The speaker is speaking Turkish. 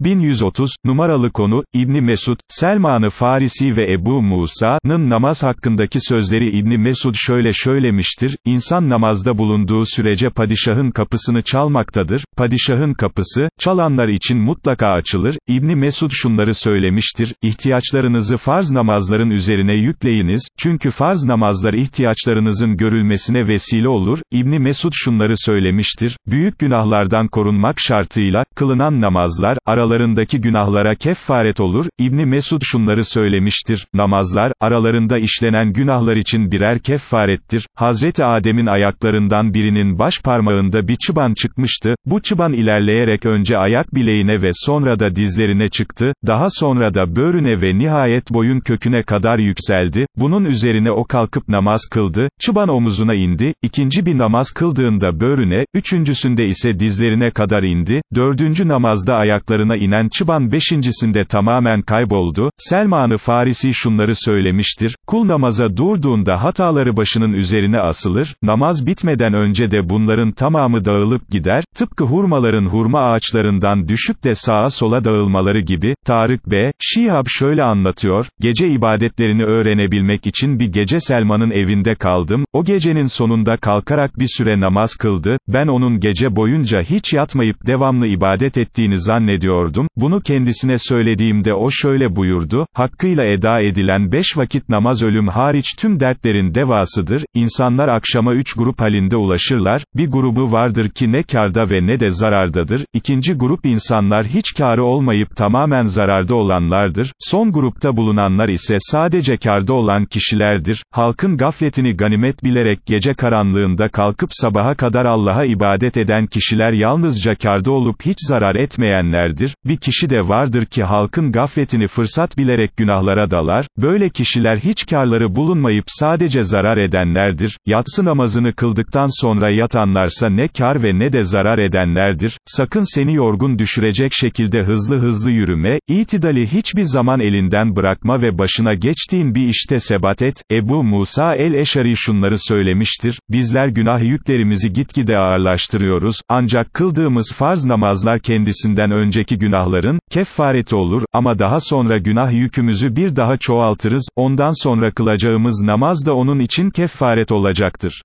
1130, numaralı konu, İbni Mesud, Selman-ı Farisi ve Ebu Musa'nın namaz hakkındaki sözleri İbni Mesud şöyle söylemiştir, İnsan namazda bulunduğu sürece padişahın kapısını çalmaktadır, padişahın kapısı, çalanlar için mutlaka açılır, İbni Mesud şunları söylemiştir, ihtiyaçlarınızı farz namazların üzerine yükleyiniz, çünkü farz namazlar ihtiyaçlarınızın görülmesine vesile olur, İbni Mesud şunları söylemiştir, büyük günahlardan korunmak şartıyla, kılınan namazlar, aralarındaki günahlara keffaret olur, İbni Mesud şunları söylemiştir, namazlar, aralarında işlenen günahlar için birer keffarettir, Hazreti Adem'in ayaklarından birinin baş parmağında bir çıban çıkmıştı, bu çıban ilerleyerek önce ayak bileğine ve sonra da dizlerine çıktı, daha sonra da böğrüne ve nihayet boyun köküne kadar yükseldi, bunun üzerine o kalkıp namaz kıldı, çıban omuzuna indi, ikinci bir namaz kıldığında böğrüne, üçüncüsünde ise dizlerine kadar indi, dördüncü namazda ayaklarına inen çıban beşincisinde tamamen kayboldu, Selman-ı Farisi şunları söylemiştir, kul namaza durduğunda hataları başının üzerine asılır, namaz bitmeden önce de bunların tamamı dağılıp gider, tıpkı hurmaların hurma ağaçlarından düşüp de sağa sola dağılmaları gibi, Tarık B. Şihab şöyle anlatıyor, gece ibadetlerini öğrenebilmek için bir gece Selman'ın evinde kaldım, o gecenin sonunda kalkarak bir süre namaz kıldı, ben onun gece boyunca hiç yatmayıp devamlı ibadet ettiğini zannediyordum, bunu kendisine söylediğimde o şöyle buyurdu, hakkıyla eda edilen beş vakit namaz ölüm hariç tüm dertlerin devasıdır, insanlar akşama üç grup halinde ulaşırlar, bir grubu vardır ki ne karda ve ne de zarardadır, ikinci grup insanlar hiç karı olmayıp tamamen zararda olanlardır, son grupta bulunanlar ise sadece karda olan kişilerdir, halkın gafletini ganimet bilerek gece karanlığında kalkıp sabaha kadar Allah'a ibadet eden kişiler yalnızca karda olup hiç zarar etmeyenlerdir, bir kişi de vardır ki halkın gafletini fırsat bilerek günahlara dalar, böyle kişiler hiç karları bulunmayıp sadece zarar edenlerdir, yatsı namazını kıldıktan sonra yatanlarsa ne kar ve ne de zarar edenlerdir, sakın seni yorgun düşürecek şekilde hızlı hızlı yürüme, itidali hiçbir zaman elinden bırakma ve başına geçtiğin bir işte sebat et, Ebu Musa el-Eşari şunları söylemiştir, bizler günah yüklerimizi gitgide ağırlaştırıyoruz, ancak kıldığımız farz namazlar kendisinden önceki günahların, keffareti olur, ama daha sonra günah yükümüzü bir daha çoğaltırız, ondan sonra kılacağımız namaz da onun için keffaret olacaktır.